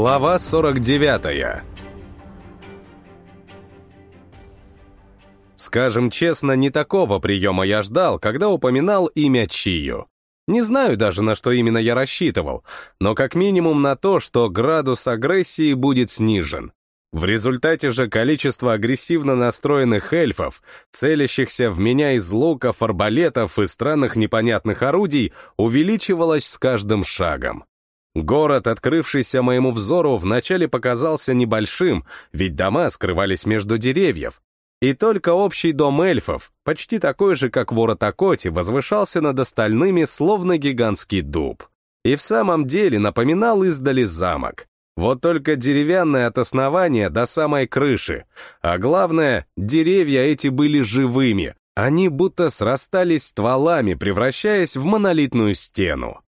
Глава 49 Скажем честно, не такого приема я ждал, когда упоминал имя Чию. Не знаю даже, на что именно я рассчитывал, но как минимум на то, что градус агрессии будет снижен. В результате же количество агрессивно настроенных эльфов, целящихся в меня из луков, арбалетов и странных непонятных орудий, увеличивалось с каждым шагом. Город, открывшийся моему взору, вначале показался небольшим, ведь дома скрывались между деревьев. И только общий дом эльфов, почти такой же, как в Уротакоте, возвышался над остальными, словно гигантский дуб. И в самом деле напоминал издали замок. Вот только деревянное от основания до самой крыши. А главное, деревья эти были живыми. Они будто срастались стволами, превращаясь в монолитную стену.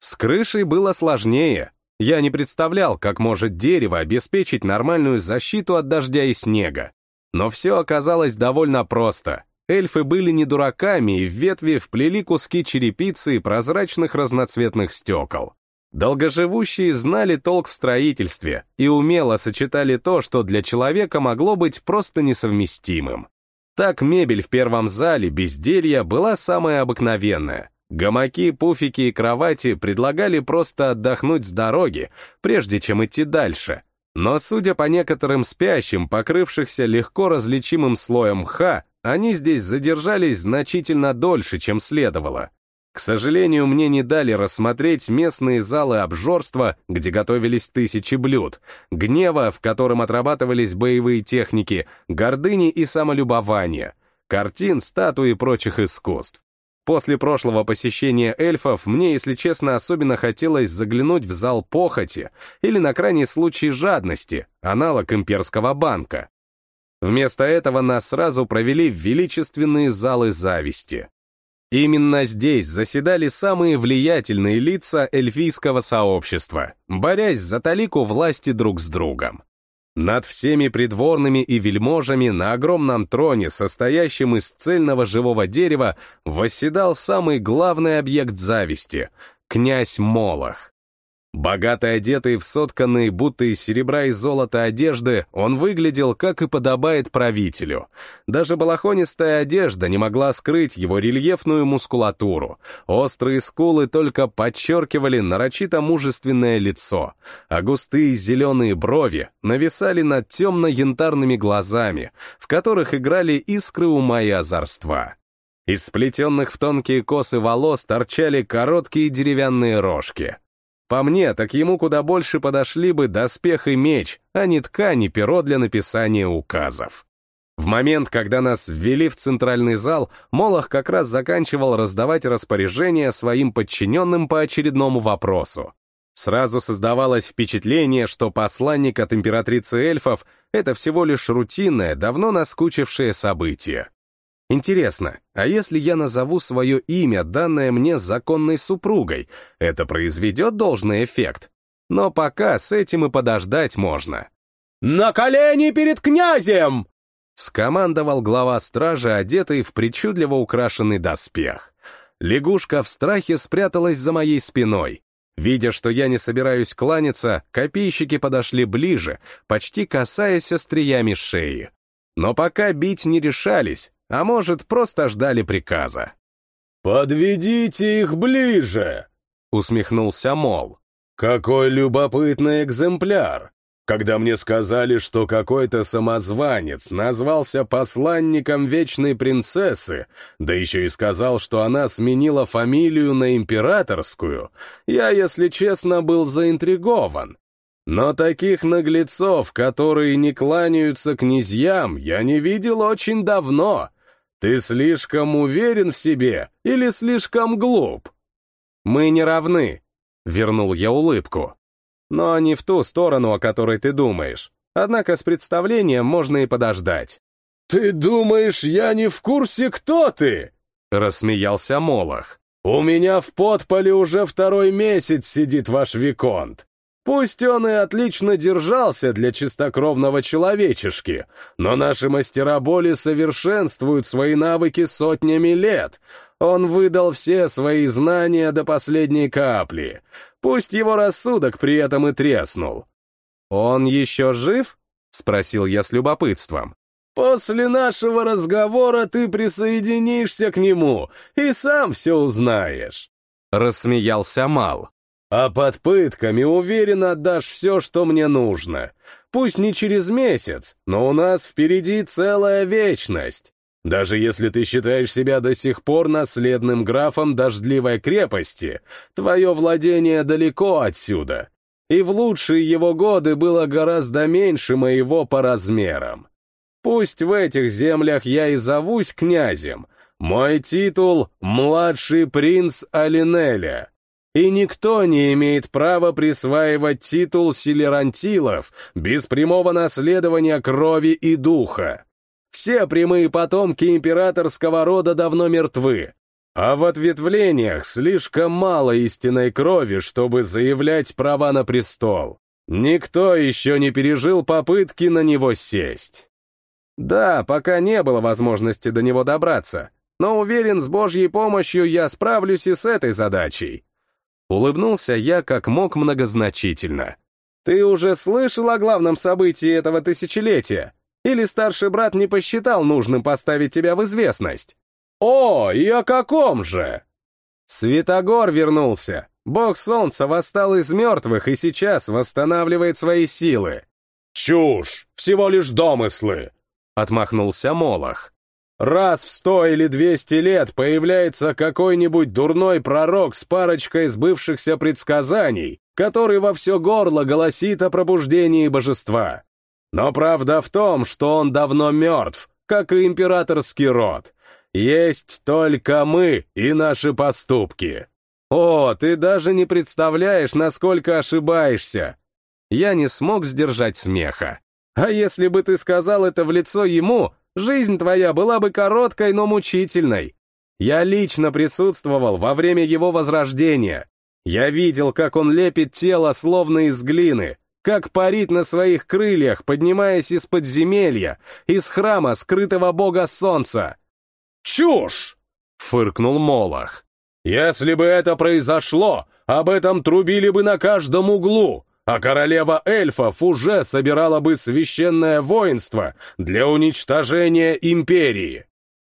С крышей было сложнее. Я не представлял, как может дерево обеспечить нормальную защиту от дождя и снега. Но все оказалось довольно просто. Эльфы были не дураками и в ветви вплели куски черепицы и прозрачных разноцветных стекол. Долгоживущие знали толк в строительстве и умело сочетали то, что для человека могло быть просто несовместимым. Так мебель в первом зале безделья была самая обыкновенная, Гамаки, пуфики и кровати предлагали просто отдохнуть с дороги, прежде чем идти дальше. Но, судя по некоторым спящим, покрывшихся легко различимым слоем мха, они здесь задержались значительно дольше, чем следовало. К сожалению, мне не дали рассмотреть местные залы обжорства, где готовились тысячи блюд, гнева, в котором отрабатывались боевые техники, гордыни и самолюбования, картин, статуи и прочих искусств. После прошлого посещения эльфов мне, если честно, особенно хотелось заглянуть в зал похоти или, на крайний случай, жадности, аналог имперского банка. Вместо этого нас сразу провели в величественные залы зависти. Именно здесь заседали самые влиятельные лица эльфийского сообщества, борясь за талику власти друг с другом. Над всеми придворными и вельможами на огромном троне, состоящем из цельного живого дерева, восседал самый главный объект зависти — князь Молох. Богато одетый в сотканные будто из серебра и золота одежды, он выглядел, как и подобает правителю. Даже балахонистая одежда не могла скрыть его рельефную мускулатуру. Острые скулы только подчеркивали нарочито мужественное лицо, а густые зеленые брови нависали над темно-янтарными глазами, в которых играли искры ума и озорства. Из сплетенных в тонкие косы волос торчали короткие деревянные рожки. По мне, так ему куда больше подошли бы доспех и меч, а не ткань и перо для написания указов. В момент, когда нас ввели в центральный зал, Молох как раз заканчивал раздавать распоряжения своим подчиненным по очередному вопросу. Сразу создавалось впечатление, что посланник от императрицы эльфов — это всего лишь рутинное, давно наскучившее событие. Интересно, а если я назову свое имя, данное мне законной супругой, это произведет должный эффект? Но пока с этим и подождать можно. «На колени перед князем!» Скомандовал глава стражи, одетый в причудливо украшенный доспех. Лягушка в страхе спряталась за моей спиной. Видя, что я не собираюсь кланяться, копейщики подошли ближе, почти касаясь остриями шеи. Но пока бить не решались, а может, просто ждали приказа. «Подведите их ближе!» — усмехнулся Мол. «Какой любопытный экземпляр! Когда мне сказали, что какой-то самозванец назвался посланником Вечной Принцессы, да еще и сказал, что она сменила фамилию на императорскую, я, если честно, был заинтригован. Но таких наглецов, которые не кланяются князьям, я не видел очень давно, ты слишком уверен в себе или слишком глуп? Мы не равны, вернул я улыбку. Но не в ту сторону, о которой ты думаешь. Однако с представлением можно и подождать. «Ты думаешь, я не в курсе, кто ты?» — рассмеялся Молох. «У меня в подполе уже второй месяц сидит ваш Виконт. Пусть он и отлично держался для чистокровного человечешки, но наши мастера боли совершенствуют свои навыки сотнями лет. Он выдал все свои знания до последней капли. Пусть его рассудок при этом и треснул. «Он еще жив?» — спросил я с любопытством. «После нашего разговора ты присоединишься к нему и сам все узнаешь», — рассмеялся Мал. «А под пытками уверен отдашь все, что мне нужно. Пусть не через месяц, но у нас впереди целая вечность. Даже если ты считаешь себя до сих пор наследным графом дождливой крепости, твое владение далеко отсюда, и в лучшие его годы было гораздо меньше моего по размерам. Пусть в этих землях я и зовусь князем, мой титул — младший принц Алинеля, и никто не имеет права присваивать титул Силерантилов без прямого наследования крови и духа. Все прямые потомки императорского рода давно мертвы, а в ответвлениях слишком мало истинной крови, чтобы заявлять права на престол. Никто еще не пережил попытки на него сесть. Да, пока не было возможности до него добраться, но уверен, с Божьей помощью я справлюсь и с этой задачей. Улыбнулся я как мог многозначительно. Ты уже слышал о главном событии этого тысячелетия? Или старший брат не посчитал нужным поставить тебя в известность? «О, и о каком же?» Светогор вернулся. Бог Солнца восстал из мертвых и сейчас восстанавливает свои силы. «Чушь! Всего лишь домыслы!» — отмахнулся Молох. «Раз в сто или двести лет появляется какой-нибудь дурной пророк с парочкой сбывшихся предсказаний, который во все горло голосит о пробуждении божества. Но правда в том, что он давно мертв, как и императорский род, есть только мы и наши поступки. О, ты даже не представляешь, насколько ошибаешься. Я не смог сдержать смеха. А если бы ты сказал это в лицо ему, жизнь твоя была бы короткой, но мучительной. Я лично присутствовал во время его возрождения. Я видел, как он лепит тело словно из глины, как парит на своих крыльях, поднимаясь из подземелья, из храма скрытого бога солнца. «Чушь!» — фыркнул Молох. «Если бы это произошло, об этом трубили бы на каждом углу, а королева эльфов уже собирала бы священное воинство для уничтожения империи».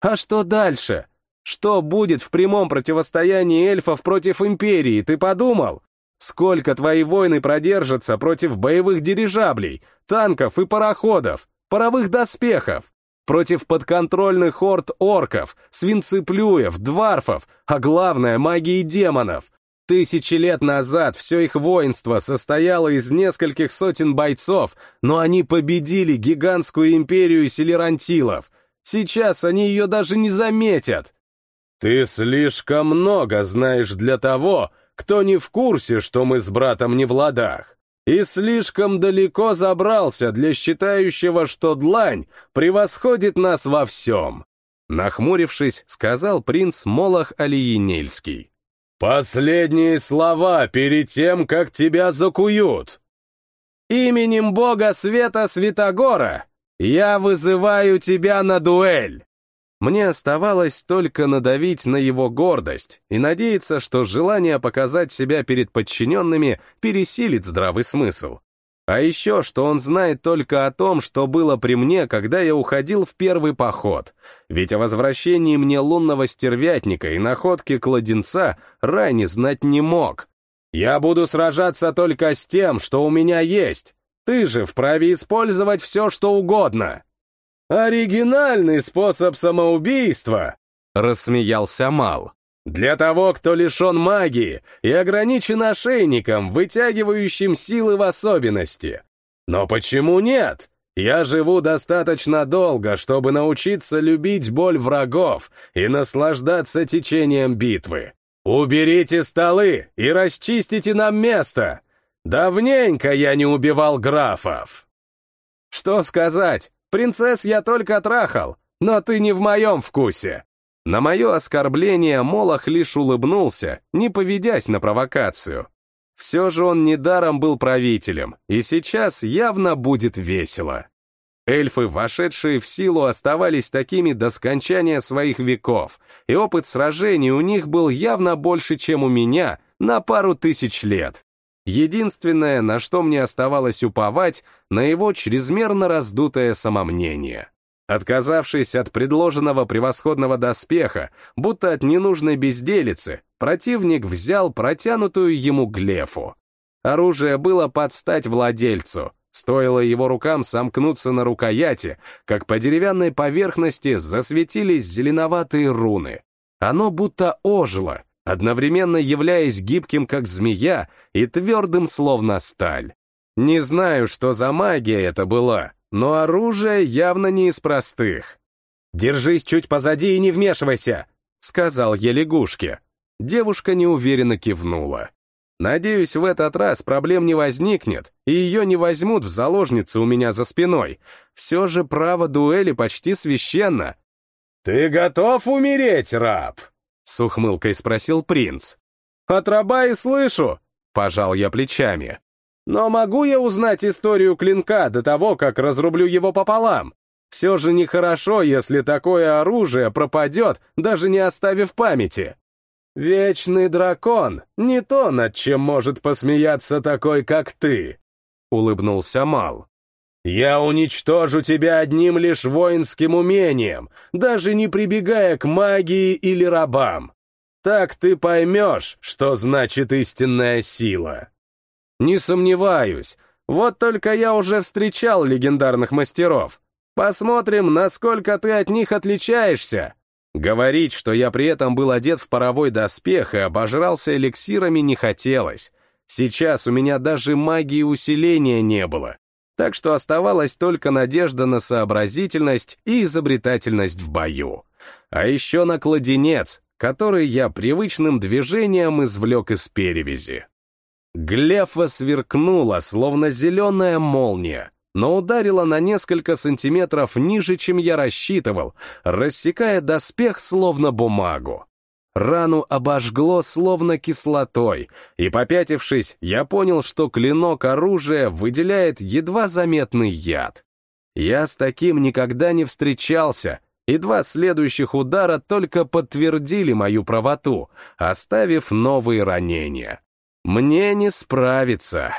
«А что дальше? Что будет в прямом противостоянии эльфов против империи, ты подумал? Сколько твои войны продержатся против боевых дирижаблей, танков и пароходов, паровых доспехов? против подконтрольных орд орков, свинцеплюев, дварфов, а главное — магии демонов. Тысячи лет назад все их воинство состояло из нескольких сотен бойцов, но они победили гигантскую империю селерантилов. Сейчас они ее даже не заметят. Ты слишком много знаешь для того, кто не в курсе, что мы с братом не в ладах и слишком далеко забрался для считающего, что длань превосходит нас во всем. Нахмурившись, сказал принц Молох Алиенельский. «Последние слова перед тем, как тебя закуют!» «Именем бога света Святогора я вызываю тебя на дуэль!» Мне оставалось только надавить на его гордость и надеяться, что желание показать себя перед подчиненными пересилит здравый смысл. А еще, что он знает только о том, что было при мне, когда я уходил в первый поход. Ведь о возвращении мне лунного стервятника и находке кладенца Райни знать не мог. Я буду сражаться только с тем, что у меня есть. Ты же вправе использовать все, что угодно. «Оригинальный способ самоубийства!» — рассмеялся Мал. «Для того, кто лишен магии и ограничен ошейником, вытягивающим силы в особенности. Но почему нет? Я живу достаточно долго, чтобы научиться любить боль врагов и наслаждаться течением битвы. Уберите столы и расчистите нам место! Давненько я не убивал графов!» Что сказать? Принцесс я только трахал, но ты не в моем вкусе. На мое оскорбление Молох лишь улыбнулся, не поведясь на провокацию. Все же он недаром был правителем, и сейчас явно будет весело. Эльфы, вошедшие в силу, оставались такими до скончания своих веков, и опыт сражений у них был явно больше, чем у меня, на пару тысяч лет. Единственное, на что мне оставалось уповать, на его чрезмерно раздутое самомнение. Отказавшись от предложенного превосходного доспеха, будто от ненужной безделицы, противник взял протянутую ему глефу. Оружие было под стать владельцу. Стоило его рукам сомкнуться на рукояти, как по деревянной поверхности засветились зеленоватые руны. Оно будто ожило, одновременно являясь гибким, как змея, и твердым, словно сталь. Не знаю, что за магия это была, но оружие явно не из простых. «Держись чуть позади и не вмешивайся», — сказал я лягушке. Девушка неуверенно кивнула. Надеюсь, в этот раз проблем не возникнет, и ее не возьмут в заложницы у меня за спиной. Все же право дуэли почти священно. «Ты готов умереть, раб?» — с ухмылкой спросил принц. «От и слышу», — пожал я плечами. «Но могу я узнать историю клинка до того, как разрублю его пополам? Все же нехорошо, если такое оружие пропадет, даже не оставив памяти». «Вечный дракон — не то, над чем может посмеяться такой, как ты», — улыбнулся Мал. «Я уничтожу тебя одним лишь воинским умением, даже не прибегая к магии или рабам. Так ты поймешь, что значит истинная сила». «Не сомневаюсь. Вот только я уже встречал легендарных мастеров. Посмотрим, насколько ты от них отличаешься». Говорить, что я при этом был одет в паровой доспех и обожрался эликсирами, не хотелось. Сейчас у меня даже магии усиления не было так что оставалась только надежда на сообразительность и изобретательность в бою. А еще на кладенец, который я привычным движением извлек из перевязи. Глефа сверкнула, словно зеленая молния, но ударила на несколько сантиметров ниже, чем я рассчитывал, рассекая доспех, словно бумагу. Рану обожгло словно кислотой, и, попятившись, я понял, что клинок оружия выделяет едва заметный яд. Я с таким никогда не встречался, и два следующих удара только подтвердили мою правоту, оставив новые ранения. Мне не справиться.